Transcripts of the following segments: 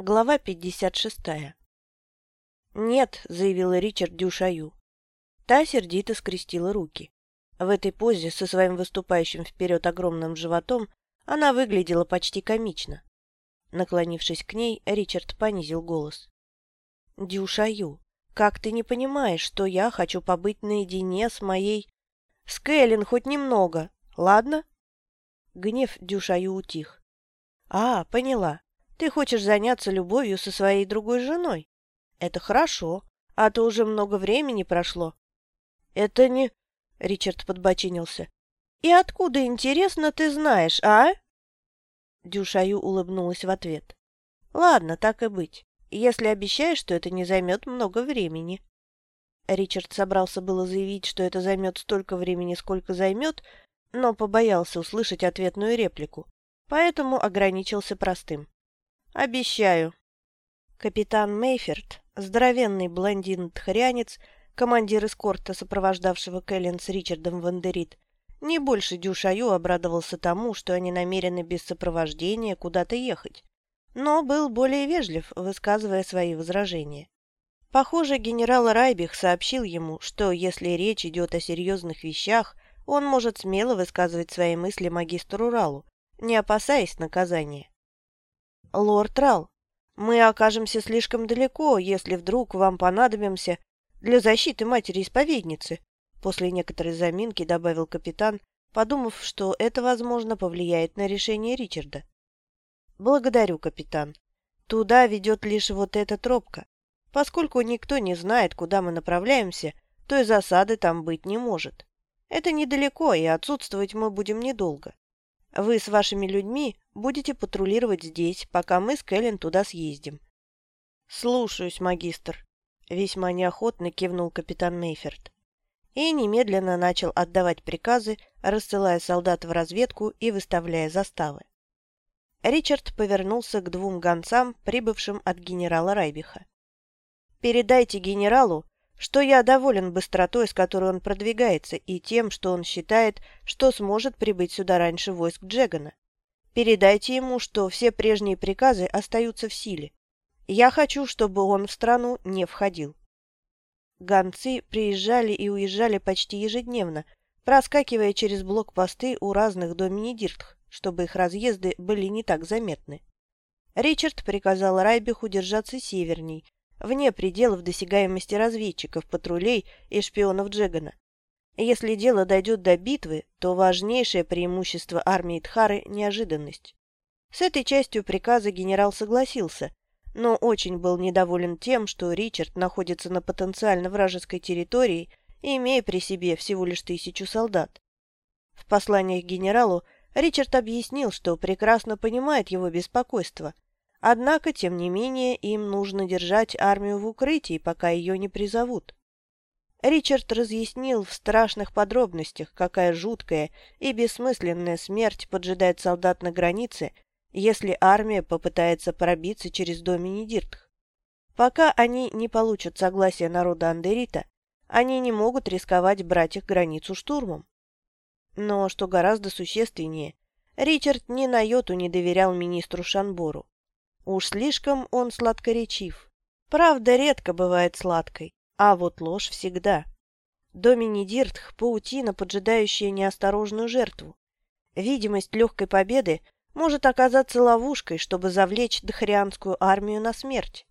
Глава 56. «Нет», — заявила Ричард Дюшаю. Та сердито скрестила руки. В этой позе со своим выступающим вперед огромным животом она выглядела почти комично. Наклонившись к ней, Ричард понизил голос. «Дюшаю, как ты не понимаешь, что я хочу побыть наедине с моей... С Кэлен хоть немного, ладно?» Гнев Дюшаю утих. «А, поняла. Ты хочешь заняться любовью со своей другой женой? Это хорошо, а то уже много времени прошло. Это не... Ричард подбочинился. И откуда, интересно, ты знаешь, а? Дюшаю улыбнулась в ответ. Ладно, так и быть, если обещаешь, что это не займет много времени. Ричард собрался было заявить, что это займет столько времени, сколько займет, но побоялся услышать ответную реплику, поэтому ограничился простым. Обещаю. Капитан Мейферт, здоровенный блондин-тхарянец, командир эскорта, сопровождавшего Кэлен с Ричардом Вандерит, не больше Дюшаю обрадовался тому, что они намерены без сопровождения куда-то ехать, но был более вежлив, высказывая свои возражения. Похоже, генерал Райбих сообщил ему, что если речь идет о серьезных вещах, он может смело высказывать свои мысли магистру Ралу, не опасаясь наказания. «Лорд Рал, мы окажемся слишком далеко, если вдруг вам понадобимся для защиты матери-исповедницы», после некоторой заминки добавил капитан, подумав, что это, возможно, повлияет на решение Ричарда. «Благодарю, капитан. Туда ведет лишь вот эта тропка. Поскольку никто не знает, куда мы направляемся, то и засады там быть не может. Это недалеко, и отсутствовать мы будем недолго. Вы с вашими людьми будете патрулировать здесь, пока мы с Кэлен туда съездим». «Слушаюсь, магистр», — весьма неохотно кивнул капитан Мейферт. И немедленно начал отдавать приказы, рассылая солдат в разведку и выставляя заставы. Ричард повернулся к двум гонцам, прибывшим от генерала Райбиха. «Передайте генералу, что я доволен быстротой, с которой он продвигается, и тем, что он считает, что сможет прибыть сюда раньше войск Джегана. Передайте ему, что все прежние приказы остаются в силе. Я хочу, чтобы он в страну не входил. Гонцы приезжали и уезжали почти ежедневно, проскакивая через блокпосты у разных домини-диртх, чтобы их разъезды были не так заметны. Ричард приказал Райбиху держаться северней, вне пределов досягаемости разведчиков, патрулей и шпионов Джегана. Если дело дойдет до битвы, то важнейшее преимущество армии Тхары – неожиданность. С этой частью приказа генерал согласился, но очень был недоволен тем, что Ричард находится на потенциально вражеской территории, имея при себе всего лишь тысячу солдат. В посланиях генералу Ричард объяснил, что прекрасно понимает его беспокойство – Однако, тем не менее, им нужно держать армию в укрытии, пока ее не призовут. Ричард разъяснил в страшных подробностях, какая жуткая и бессмысленная смерть поджидает солдат на границе, если армия попытается пробиться через Домини Диртх. Пока они не получат согласия народа Андерита, они не могут рисковать брать их границу штурмом. Но, что гораздо существеннее, Ричард ни на йоту не доверял министру Шанбору. Уж слишком он сладкоречив. Правда редко бывает сладкой, а вот ложь всегда. Домини Диртх – паутина, поджидающая неосторожную жертву. Видимость легкой победы может оказаться ловушкой, чтобы завлечь дохарианскую армию на смерть.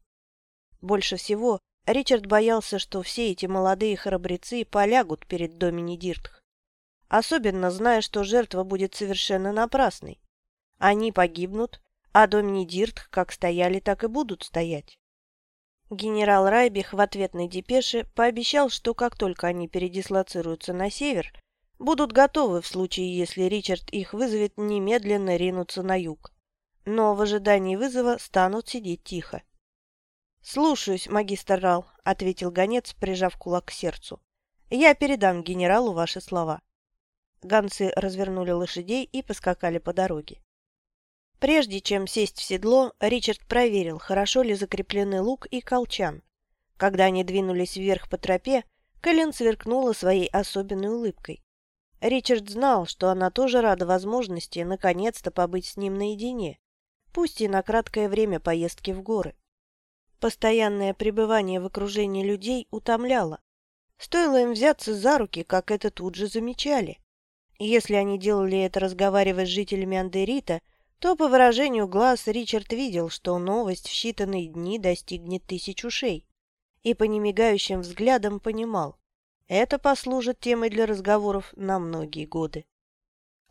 Больше всего Ричард боялся, что все эти молодые храбрецы полягут перед Домини Диртх. Особенно зная, что жертва будет совершенно напрасной. Они погибнут, а Домини Дирт как стояли, так и будут стоять. Генерал Райбих в ответной депеше пообещал, что как только они передислоцируются на север, будут готовы в случае, если Ричард их вызовет немедленно ринуться на юг. Но в ожидании вызова станут сидеть тихо. «Слушаюсь, магистр Рал», — ответил гонец, прижав кулак к сердцу. «Я передам генералу ваши слова». Гонцы развернули лошадей и поскакали по дороге. Прежде чем сесть в седло, Ричард проверил, хорошо ли закреплены лук и колчан. Когда они двинулись вверх по тропе, Кэлен сверкнула своей особенной улыбкой. Ричард знал, что она тоже рада возможности наконец-то побыть с ним наедине, пусть и на краткое время поездки в горы. Постоянное пребывание в окружении людей утомляло. Стоило им взяться за руки, как это тут же замечали. Если они делали это, разговаривая с жителями Андерита, то по выражению глаз Ричард видел, что новость в считанные дни достигнет тысяч ушей, и по немигающим взглядам понимал, это послужит темой для разговоров на многие годы.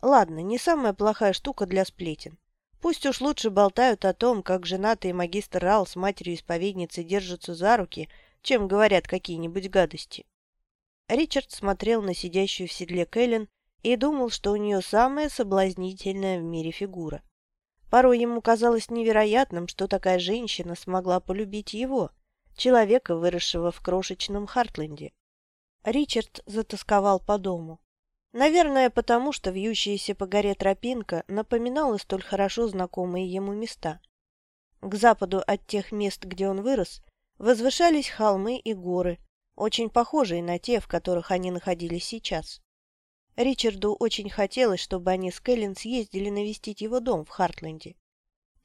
Ладно, не самая плохая штука для сплетен. Пусть уж лучше болтают о том, как женатый магистр Рал с матерью-исповедницей держатся за руки, чем говорят какие-нибудь гадости. Ричард смотрел на сидящую в седле Кэлен и думал, что у нее самая соблазнительная в мире фигура. Порой ему казалось невероятным, что такая женщина смогла полюбить его, человека, выросшего в крошечном Хартленде. Ричард затасковал по дому. Наверное, потому что вьющаяся по горе тропинка напоминала столь хорошо знакомые ему места. К западу от тех мест, где он вырос, возвышались холмы и горы, очень похожие на те, в которых они находились сейчас. Ричарду очень хотелось, чтобы они с Кэлен съездили навестить его дом в Хартленде.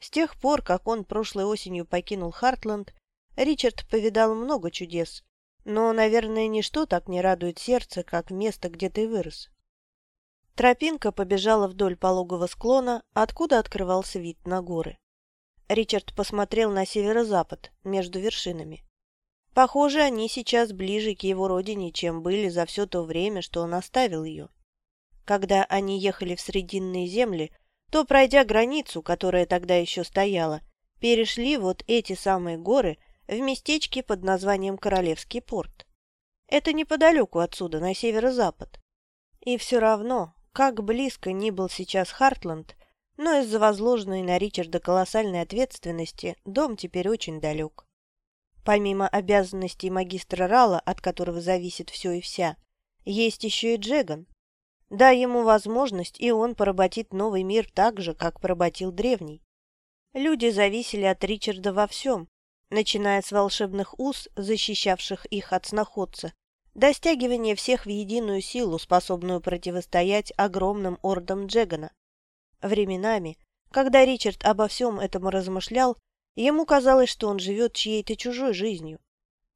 С тех пор, как он прошлой осенью покинул Хартленд, Ричард повидал много чудес, но, наверное, ничто так не радует сердце, как место, где ты вырос. Тропинка побежала вдоль пологого склона, откуда открывался вид на горы. Ричард посмотрел на северо-запад, между вершинами. Похоже, они сейчас ближе к его родине, чем были за все то время, что он оставил ее. Когда они ехали в Срединные земли, то, пройдя границу, которая тогда еще стояла, перешли вот эти самые горы в местечке под названием Королевский порт. Это неподалеку отсюда, на северо-запад. И все равно, как близко ни был сейчас Хартланд, но из-за возложенной на Ричарда колоссальной ответственности дом теперь очень далек. Помимо обязанностей магистра Рала, от которого зависит все и вся, есть еще и Джеган, Дай ему возможность, и он поработит новый мир так же, как поработил древний. Люди зависели от Ричарда во всем, начиная с волшебных уз, защищавших их от сноходца, до стягивания всех в единую силу, способную противостоять огромным ордам Джегана. Временами, когда Ричард обо всем этом размышлял, ему казалось, что он живет чьей-то чужой жизнью.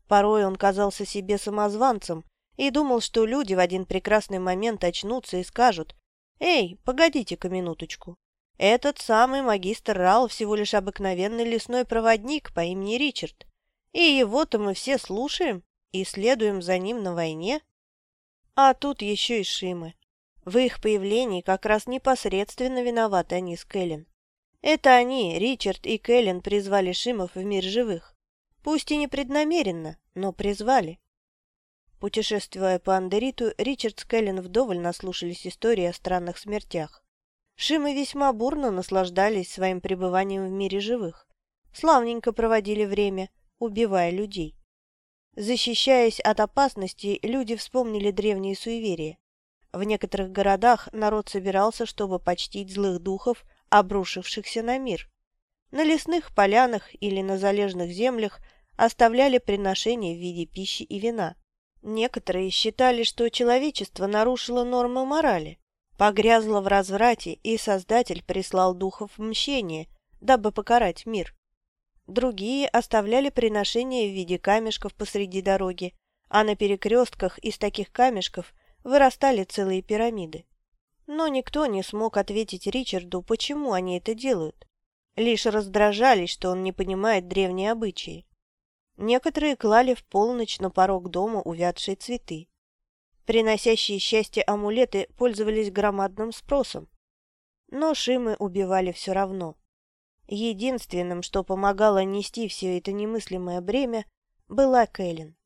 Порой он казался себе самозванцем, и думал, что люди в один прекрасный момент очнутся и скажут «Эй, погодите-ка минуточку. Этот самый магистр Рал всего лишь обыкновенный лесной проводник по имени Ричард, и его-то мы все слушаем и следуем за ним на войне». А тут еще и Шимы. В их появлении как раз непосредственно виноваты они с Кэлен. Это они, Ричард и Кэлен, призвали Шимов в мир живых. Пусть и непреднамеренно, но призвали. Путешествуя по Андериту, Ричард с Кэлен вдоволь наслушались истории о странных смертях. Шимы весьма бурно наслаждались своим пребыванием в мире живых. Славненько проводили время, убивая людей. Защищаясь от опасностей, люди вспомнили древние суеверия. В некоторых городах народ собирался, чтобы почтить злых духов, обрушившихся на мир. На лесных полянах или на залежных землях оставляли приношения в виде пищи и вина. Некоторые считали, что человечество нарушило нормы морали, погрязло в разврате, и Создатель прислал духов мщения, дабы покарать мир. Другие оставляли приношения в виде камешков посреди дороги, а на перекрестках из таких камешков вырастали целые пирамиды. Но никто не смог ответить Ричарду, почему они это делают. Лишь раздражались, что он не понимает древние обычаи. Некоторые клали в полночь на порог дома увядшие цветы. Приносящие счастье амулеты пользовались громадным спросом. Но Шимы убивали все равно. Единственным, что помогало нести все это немыслимое бремя, была Кэлен.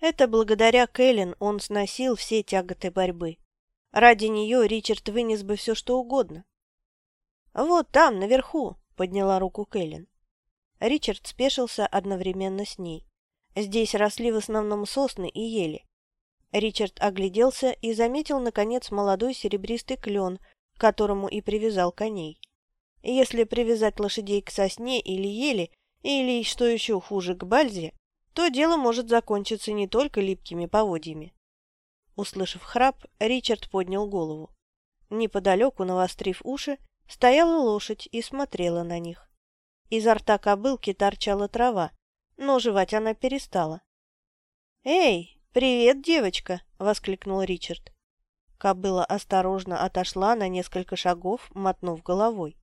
Это благодаря Кэлен он сносил все тяготы борьбы. Ради нее Ричард вынес бы все, что угодно. «Вот там, наверху», — подняла руку Кэлен. Ричард спешился одновременно с ней. Здесь росли в основном сосны и ели. Ричард огляделся и заметил, наконец, молодой серебристый клен, к которому и привязал коней. Если привязать лошадей к сосне или ели, или, что еще хуже, к бальзе, то дело может закончиться не только липкими поводьями. Услышав храп, Ричард поднял голову. Неподалеку, навострив уши, стояла лошадь и смотрела на них. Изо рта кобылки торчала трава, но жевать она перестала. «Эй, привет, девочка!» — воскликнул Ричард. Кобыла осторожно отошла на несколько шагов, мотнув головой.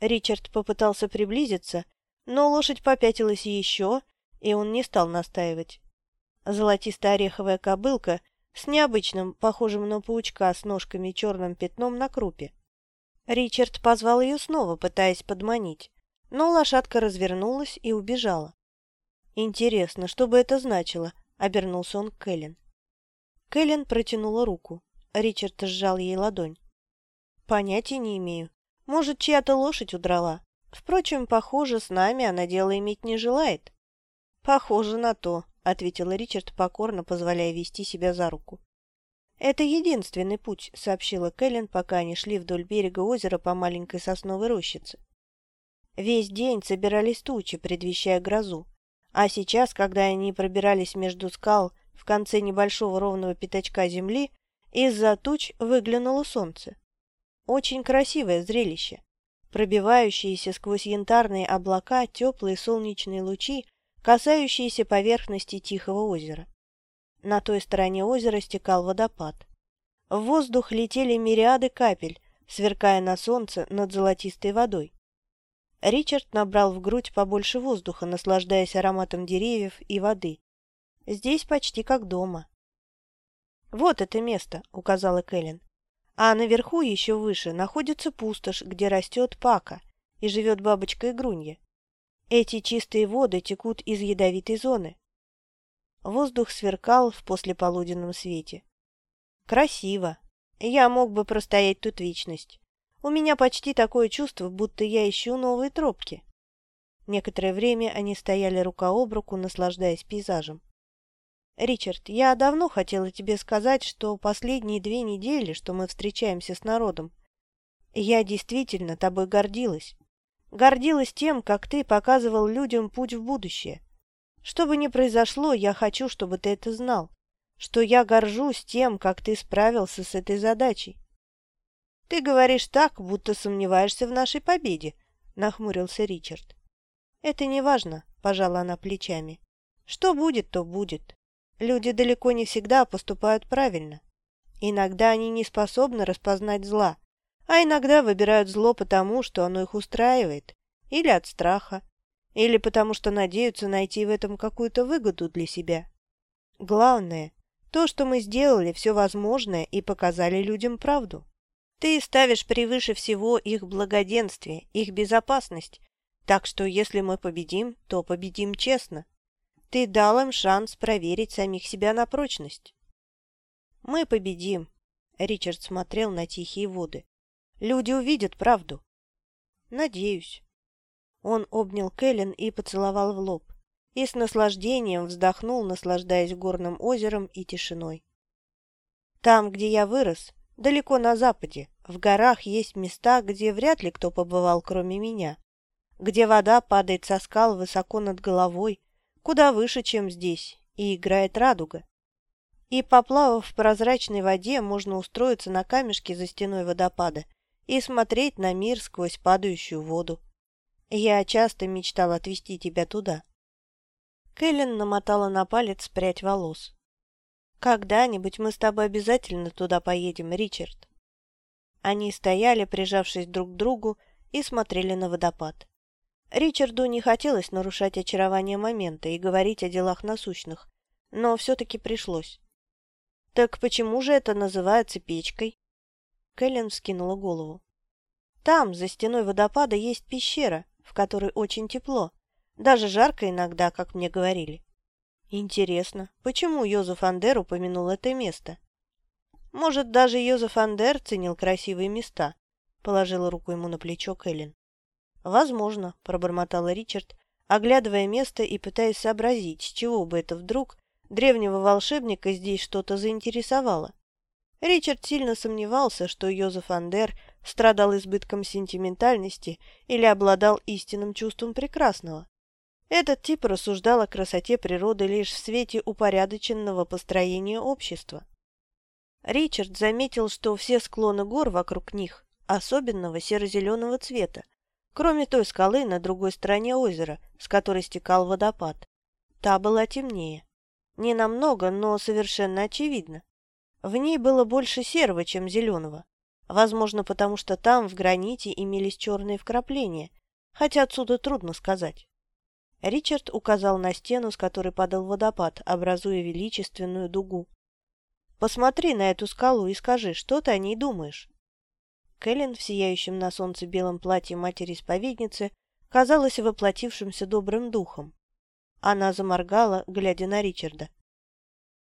Ричард попытался приблизиться, но лошадь попятилась еще, и он не стал настаивать. Золотисто-ореховая кобылка с необычным, похожим на паучка с ножками черным пятном на крупе. Ричард позвал ее снова, пытаясь подманить, но лошадка развернулась и убежала. «Интересно, что бы это значило?» — обернулся он к Кэлен. Кэлен протянула руку. Ричард сжал ей ладонь. «Понятия не имею. Может, чья-то лошадь удрала. Впрочем, похоже, с нами она дело иметь не желает». «Похоже на то», — ответил Ричард, покорно позволяя вести себя за руку. «Это единственный путь», — сообщила Кэлен, пока они шли вдоль берега озера по маленькой сосновой рощице. Весь день собирались тучи, предвещая грозу, а сейчас, когда они пробирались между скал в конце небольшого ровного пятачка земли, из-за туч выглянуло солнце. Очень красивое зрелище. Пробивающиеся сквозь янтарные облака теплые солнечные лучи, касающиеся поверхности тихого озера. На той стороне озера стекал водопад. В воздух летели мириады капель, сверкая на солнце над золотистой водой. Ричард набрал в грудь побольше воздуха, наслаждаясь ароматом деревьев и воды. Здесь почти как дома. «Вот это место», — указала Кэлен. «А наверху, еще выше, находится пустошь, где растет пака, и живет бабочка-игрунья. Эти чистые воды текут из ядовитой зоны». Воздух сверкал в послеполуденном свете. «Красиво. Я мог бы простоять тут вечность. У меня почти такое чувство, будто я ищу новые тропки». Некоторое время они стояли рука об руку, наслаждаясь пейзажем. «Ричард, я давно хотела тебе сказать, что последние две недели, что мы встречаемся с народом, я действительно тобой гордилась. Гордилась тем, как ты показывал людям путь в будущее. Что бы ни произошло, я хочу, чтобы ты это знал, что я горжусь тем, как ты справился с этой задачей. Ты говоришь так, будто сомневаешься в нашей победе, нахмурился Ричард. Это не важно, пожала она плечами. Что будет, то будет. Люди далеко не всегда поступают правильно. Иногда они не способны распознать зла, а иногда выбирают зло потому, что оно их устраивает, или от страха, или потому что надеются найти в этом какую-то выгоду для себя. Главное, то, что мы сделали все возможное и показали людям правду. Ты ставишь превыше всего их благоденствие, их безопасность, так что если мы победим, то победим честно. Ты дал им шанс проверить самих себя на прочность. Мы победим. Ричард смотрел на тихие воды. Люди увидят правду. Надеюсь. Он обнял Кэлен и поцеловал в лоб. И с наслаждением вздохнул, наслаждаясь горным озером и тишиной. Там, где я вырос, далеко на западе, в горах есть места, где вряд ли кто побывал, кроме меня. Где вода падает со скал высоко над головой, куда выше, чем здесь, и играет радуга. И, поплавав в прозрачной воде, можно устроиться на камешке за стеной водопада и смотреть на мир сквозь падающую воду. Я часто мечтал отвезти тебя туда. Кэлен намотала на палец прядь волос. «Когда-нибудь мы с тобой обязательно туда поедем, Ричард». Они стояли, прижавшись друг к другу, и смотрели на водопад. Ричарду не хотелось нарушать очарование момента и говорить о делах насущных, но все-таки пришлось. «Так почему же это называется печкой?» Кэлен вскинула голову. «Там, за стеной водопада, есть пещера, в которой очень тепло. Даже жарко иногда, как мне говорили. Интересно, почему Йозеф Андер упомянул это место? Может, даже Йозеф Андер ценил красивые места?» Положила руку ему на плечо Кэлен. «Возможно», — пробормотал Ричард, оглядывая место и пытаясь сообразить, с чего бы это вдруг древнего волшебника здесь что-то заинтересовало. Ричард сильно сомневался, что Йозеф Андер страдал избытком сентиментальности или обладал истинным чувством прекрасного. Этот тип рассуждал о красоте природы лишь в свете упорядоченного построения общества. Ричард заметил, что все склоны гор вокруг них особенного серо-зеленого цвета, кроме той скалы на другой стороне озера, с которой стекал водопад. Та была темнее. Не намного, но совершенно очевидно. В ней было больше серого, чем зеленого. Возможно, потому что там, в граните, имелись черные вкрапления, хотя отсюда трудно сказать. Ричард указал на стену, с которой падал водопад, образуя величественную дугу. «Посмотри на эту скалу и скажи, что ты о ней думаешь?» Кэлен в сияющем на солнце белом платье матери-исповедницы казалась воплотившимся добрым духом. Она заморгала, глядя на Ричарда.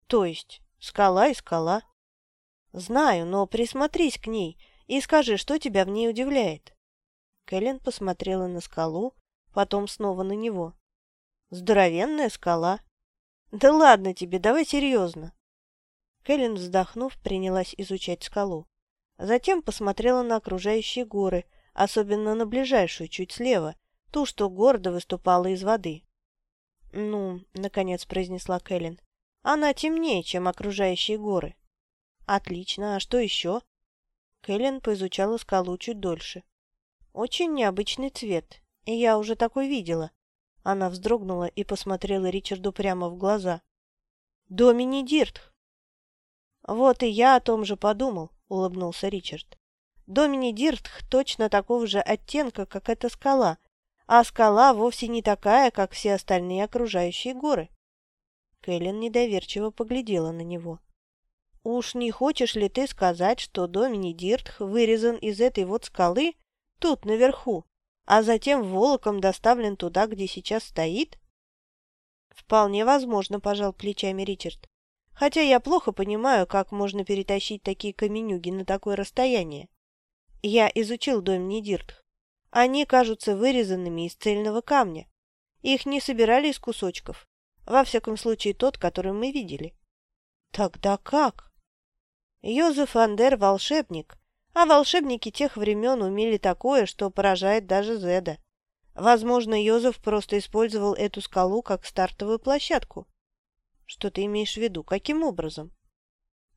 «То есть скала и скала?» «Знаю, но присмотрись к ней и скажи, что тебя в ней удивляет». Кэлен посмотрела на скалу, потом снова на него. Здоровенная скала. Да ладно тебе, давай серьезно. Кэлен, вздохнув, принялась изучать скалу. Затем посмотрела на окружающие горы, особенно на ближайшую, чуть слева, ту, что гордо выступала из воды. «Ну», — наконец произнесла Кэлен, — «она темнее, чем окружающие горы». «Отлично, а что еще?» Кэлен поизучала скалу чуть дольше. «Очень необычный цвет, и я уже такой видела. Она вздрогнула и посмотрела Ричарду прямо в глаза. «Домини Диртх!» «Вот и я о том же подумал», — улыбнулся Ричард. «Домини Диртх точно такого же оттенка, как эта скала, а скала вовсе не такая, как все остальные окружающие горы». Кэлен недоверчиво поглядела на него. «Уж не хочешь ли ты сказать, что Домини Диртх вырезан из этой вот скалы, тут, наверху?» А затем волоком доставлен туда, где сейчас стоит? Вполне возможно, пожал плечами Ричард. Хотя я плохо понимаю, как можно перетащить такие каменюги на такое расстояние. Я изучил дом Недиртх. Они кажутся вырезанными из цельного камня. Их не собирали из кусочков. Во всяком случае, тот, который мы видели. Тогда как? Йозеф Андер – волшебник, а волшебники тех времен умели такое, что поражает даже Зеда. Возможно, Йозеф просто использовал эту скалу как стартовую площадку. Что ты имеешь в виду? Каким образом?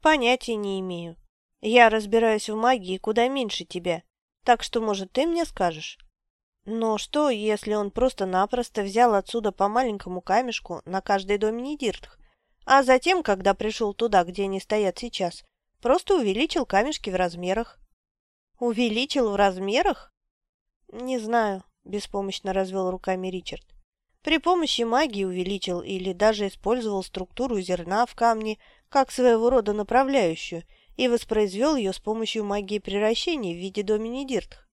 Понятия не имею. Я разбираюсь в магии куда меньше тебя, так что, может, ты мне скажешь? Но что, если он просто-напросто взял отсюда по маленькому камешку на каждой доме Недиртх, а затем, когда пришел туда, где они стоят сейчас, просто увеличил камешки в размерах? Увеличил в размерах? Не знаю, беспомощно развел руками Ричард. При помощи магии увеличил или даже использовал структуру зерна в камне как своего рода направляющую и воспроизвел ее с помощью магии превращения в виде домини Диртх.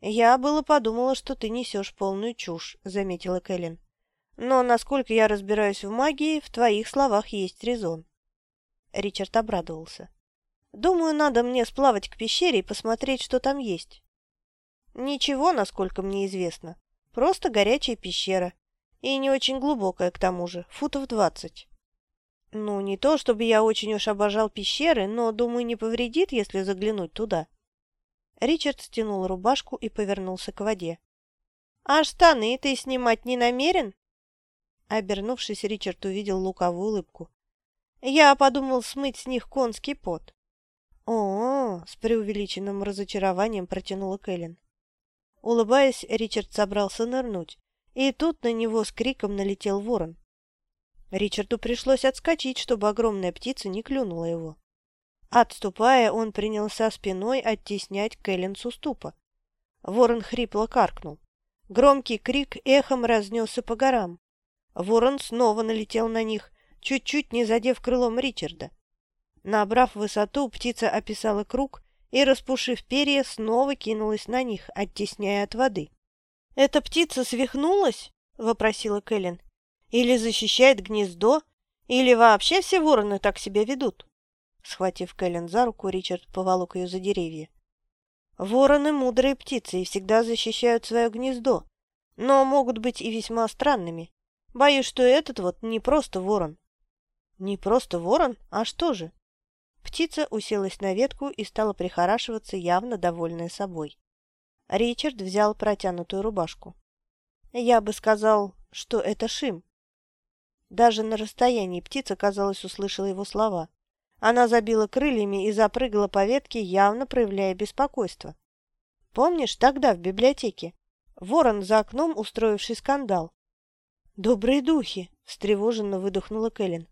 «Я было подумала, что ты несешь полную чушь», — заметила Кэлен. «Но, насколько я разбираюсь в магии, в твоих словах есть резон». Ричард обрадовался. Думаю, надо мне сплавать к пещере и посмотреть, что там есть. Ничего, насколько мне известно. Просто горячая пещера. И не очень глубокая, к тому же, футов двадцать. Ну, не то, чтобы я очень уж обожал пещеры, но, думаю, не повредит, если заглянуть туда. Ричард стянул рубашку и повернулся к воде. «А штаны ты снимать не намерен?» Обернувшись, Ричард увидел луковую улыбку. «Я подумал смыть с них конский пот. О, с преувеличенным разочарованием протянула Кэлен. Улыбаясь, Ричард собрался нырнуть, и тут на него с криком налетел ворон. Ричарду пришлось отскочить, чтобы огромная птица не клюнула его. Отступая, он принялся спиной оттеснять Кэлен с уступа. Ворон хрипло каркнул. Громкий крик эхом разнесся по горам. Ворон снова налетел на них, чуть-чуть не задев крылом Ричарда. Набрав высоту, птица описала круг и, распушив перья, снова кинулась на них, оттесняя от воды. «Эта птица свихнулась?» — вопросила Кэлен. «Или защищает гнездо, или вообще все вороны так себя ведут?» Схватив Кэлен за руку, Ричард поволок ее за деревья. «Вороны — мудрые птицы и всегда защищают свое гнездо, но могут быть и весьма странными. Боюсь, что этот вот не просто ворон». «Не просто ворон? А что же?» Птица уселась на ветку и стала прихорашиваться, явно довольная собой. Ричард взял протянутую рубашку. «Я бы сказал, что это Шим». Даже на расстоянии птица, казалось, услышала его слова. Она забила крыльями и запрыгала по ветке, явно проявляя беспокойство. Помнишь, тогда в библиотеке? Ворон за окном, устроивший скандал. «Добрые духи!» — встревоженно выдохнула Кэлен.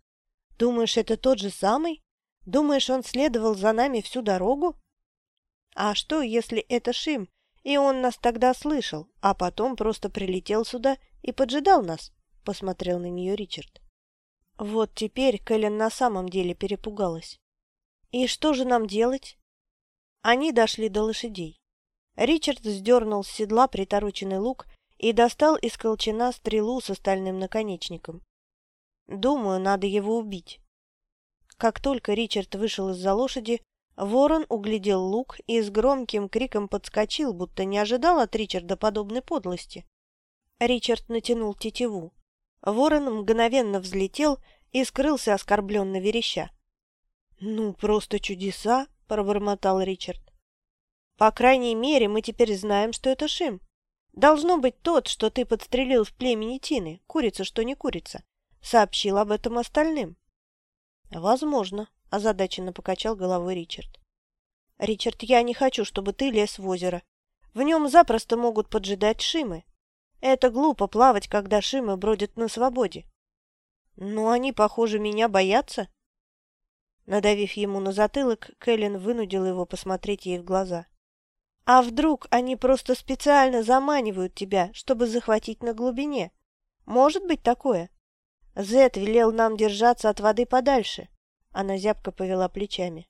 «Думаешь, это тот же самый? Думаешь, он следовал за нами всю дорогу?» «А что, если это Шим, и он нас тогда слышал, а потом просто прилетел сюда и поджидал нас?» — посмотрел на нее Ричард. Вот теперь Кэлен на самом деле перепугалась. «И что же нам делать?» Они дошли до лошадей. Ричард сдернул с седла притороченный лук и достал из колчана стрелу с остальным наконечником. «Думаю, надо его убить». Как только Ричард вышел из-за лошади, ворон углядел лук и с громким криком подскочил, будто не ожидал от Ричарда подобной подлости. Ричард натянул тетиву. Ворон мгновенно взлетел и скрылся оскорбленно вереща. «Ну, просто чудеса!» — пробормотал Ричард. «По крайней мере, мы теперь знаем, что это Шим. Должно быть тот, что ты подстрелил в племени Тины, курица, что не курица. Сообщил об этом остальным». «Возможно», — озадаченно покачал головой Ричард. «Ричард, я не хочу, чтобы ты лез в озеро. В нем запросто могут поджидать Шимы. Это глупо плавать, когда Шимы бродят на свободе. Но они, похоже, меня боятся. Надавив ему на затылок, Кэлен вынудил его посмотреть ей в глаза. А вдруг они просто специально заманивают тебя, чтобы захватить на глубине? Может быть такое? Зет велел нам держаться от воды подальше. Она зябко повела плечами.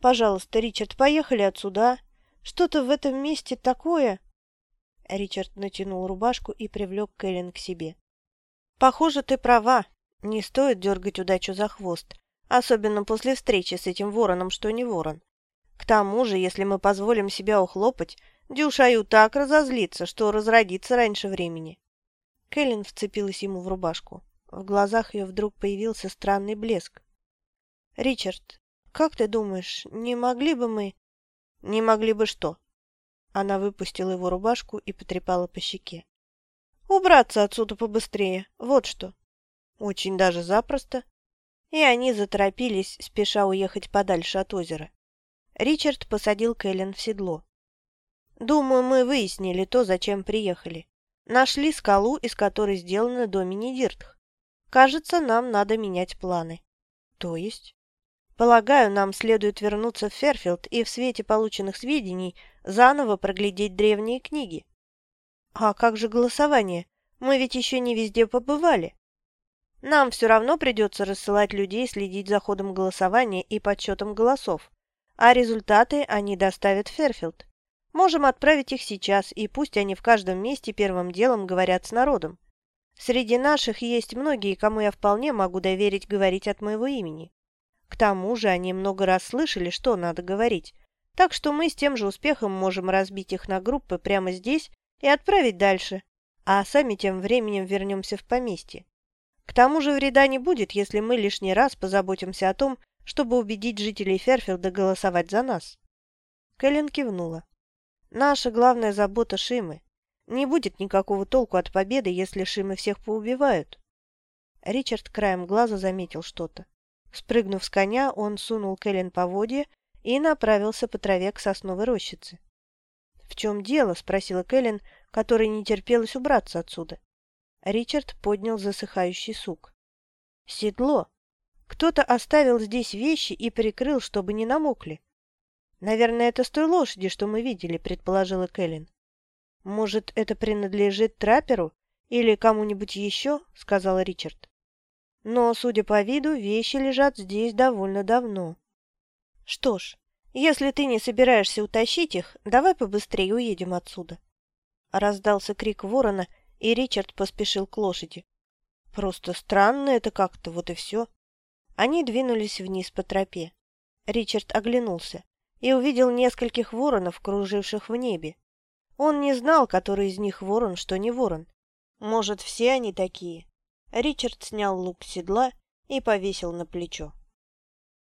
Пожалуйста, Ричард, поехали отсюда. Что-то в этом месте такое. Ричард натянул рубашку и привлек Кэлен к себе. «Похоже, ты права. Не стоит дергать удачу за хвост, особенно после встречи с этим вороном, что не ворон. К тому же, если мы позволим себя ухлопать, Дюшаю так разозлится, что разродится раньше времени». Кэлен вцепилась ему в рубашку. В глазах ее вдруг появился странный блеск. «Ричард, как ты думаешь, не могли бы мы...» «Не могли бы что?» Она выпустила его рубашку и потрепала по щеке. «Убраться отсюда побыстрее, вот что». Очень даже запросто. И они заторопились, спеша уехать подальше от озера. Ричард посадил Кэлен в седло. «Думаю, мы выяснили то, зачем приехали. Нашли скалу, из которой сделаны домини Диртх. Кажется, нам надо менять планы». «То есть?» Полагаю, нам следует вернуться в Ферфилд и в свете полученных сведений заново проглядеть древние книги. А как же голосование? Мы ведь еще не везде побывали. Нам все равно придется рассылать людей следить за ходом голосования и подсчетом голосов, а результаты они доставят в Ферфилд. Можем отправить их сейчас, и пусть они в каждом месте первым делом говорят с народом. Среди наших есть многие, кому я вполне могу доверить говорить от моего имени. К тому же они много раз слышали, что надо говорить, так что мы с тем же успехом можем разбить их на группы прямо здесь и отправить дальше, а сами тем временем вернемся в поместье. К тому же вреда не будет, если мы лишний раз позаботимся о том, чтобы убедить жителей Ферфилда голосовать за нас. Кэлен кивнула. Наша главная забота Шимы. Не будет никакого толку от победы, если Шимы всех поубивают. Ричард краем глаза заметил что-то. Спрыгнув с коня, он сунул Кэлен поводья и направился по траве к сосновой рощице. «В чем дело?» – спросила Кэлен, которой не терпелось убраться отсюда. Ричард поднял засыхающий сук. «Седло! Кто-то оставил здесь вещи и прикрыл, чтобы не намокли. Наверное, это с той лошади, что мы видели», – предположила Кэлен. «Может, это принадлежит трапперу или кому-нибудь еще?» – сказал Ричард. Но, судя по виду, вещи лежат здесь довольно давно. Что ж, если ты не собираешься утащить их, давай побыстрее уедем отсюда. Раздался крик ворона, и Ричард поспешил к лошади. Просто странно это как-то, вот и все. Они двинулись вниз по тропе. Ричард оглянулся и увидел нескольких воронов, круживших в небе. Он не знал, который из них ворон, что не ворон. Может, все они такие, Ричард снял лук с седла и повесил на плечо.